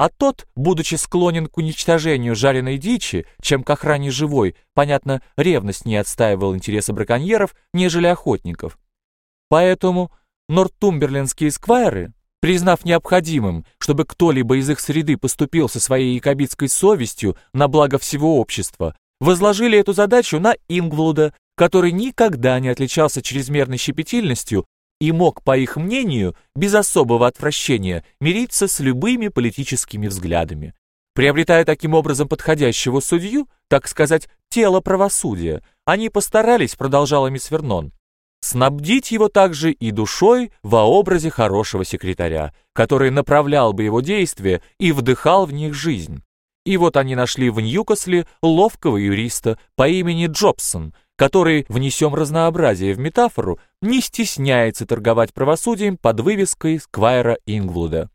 а тот, будучи склонен к уничтожению жареной дичи, чем к охране живой, понятно, ревность не отстаивал интересы браконьеров, нежели охотников. Поэтому нортумберлендские сквайры, признав необходимым, чтобы кто-либо из их среды поступил со своей якобитской совестью на благо всего общества, возложили эту задачу на Ингвлуда, который никогда не отличался чрезмерной щепетильностью и мог, по их мнению, без особого отвращения мириться с любыми политическими взглядами. Приобретая таким образом подходящего судью, так сказать, тело правосудия, они постарались, продолжала мисс Вернон, снабдить его также и душой во образе хорошего секретаря, который направлял бы его действия и вдыхал в них жизнь. И вот они нашли в Ньюкасле ловкого юриста по имени Джобсон, который, внесем разнообразие в метафору, не стесняется торговать правосудием под вывеской Сквайра Ингвуда.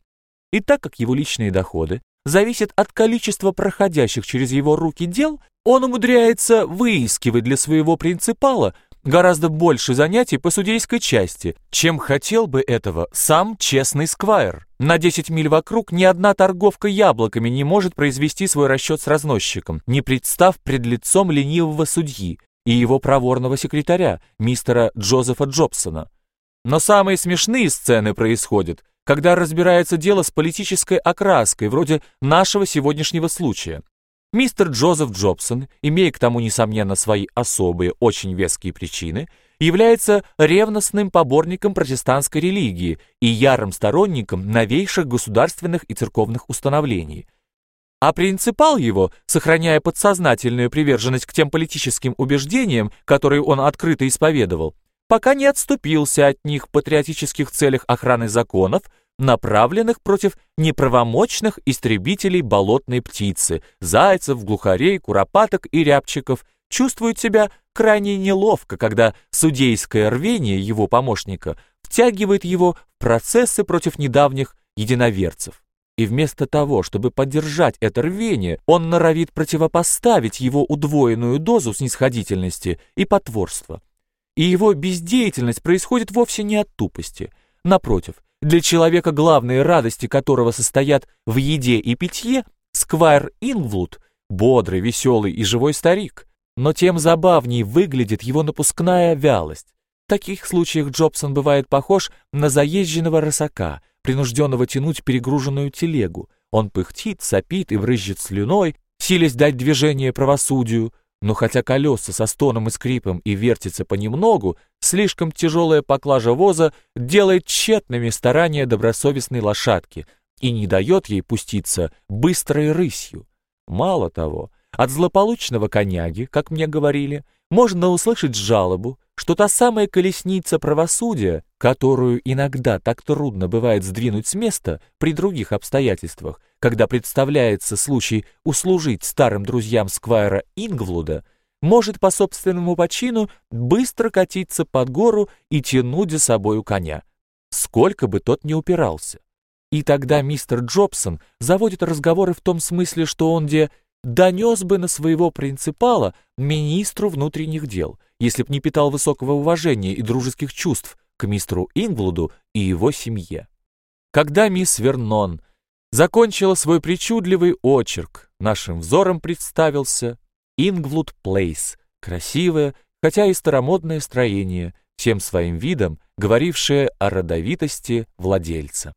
И так как его личные доходы зависят от количества проходящих через его руки дел, он умудряется выискивать для своего принципала гораздо больше занятий по судейской части, чем хотел бы этого сам честный сквайр. На 10 миль вокруг ни одна торговка яблоками не может произвести свой расчет с разносчиком, не представ пред лицом ленивого судьи и его проворного секретаря, мистера Джозефа Джобсона. Но самые смешные сцены происходят, когда разбирается дело с политической окраской, вроде нашего сегодняшнего случая. Мистер Джозеф Джобсон, имея к тому, несомненно, свои особые, очень веские причины, является ревностным поборником протестантской религии и ярым сторонником новейших государственных и церковных установлений. А принципал его, сохраняя подсознательную приверженность к тем политическим убеждениям, которые он открыто исповедовал, пока не отступился от них в патриотических целях охраны законов, направленных против неправомочных истребителей болотной птицы, зайцев, глухарей, куропаток и рябчиков, чувствует себя крайне неловко, когда судейское рвение его помощника втягивает его в процессы против недавних единоверцев. И вместо того, чтобы поддержать это рвение, он норовит противопоставить его удвоенную дозу снисходительности и потворства. И его бездеятельность происходит вовсе не от тупости. Напротив, для человека, главные радости которого состоят в еде и питье, Сквайр Ингвуд — бодрый, веселый и живой старик. Но тем забавнее выглядит его напускная вялость. В таких случаях Джобсон бывает похож на заезженного рысака, принужденного тянуть перегруженную телегу. Он пыхтит, сопит и брызжет слюной, силясь дать движение правосудию, но хотя колеса со стоном и скрипом и вертятся понемногу, слишком тяжелая поклажа воза делает тщетными старания добросовестной лошадки и не дает ей пуститься быстрой рысью. Мало того, от злополучного коняги, как мне говорили, можно услышать жалобу, что та самая колесница правосудия, которую иногда так трудно бывает сдвинуть с места при других обстоятельствах, когда представляется случай услужить старым друзьям Сквайра Ингвлуда, может по собственному почину быстро катиться под гору и тянуть за собою коня, сколько бы тот ни упирался. И тогда мистер Джобсон заводит разговоры в том смысле, что он где донес бы на своего принципала министру внутренних дел, если б не питал высокого уважения и дружеских чувств к мистеру Инглуду и его семье. Когда мисс Вернон закончила свой причудливый очерк, нашим взором представился Ингвуд Плейс, красивое, хотя и старомодное строение, всем своим видом говорившее о родовитости владельца.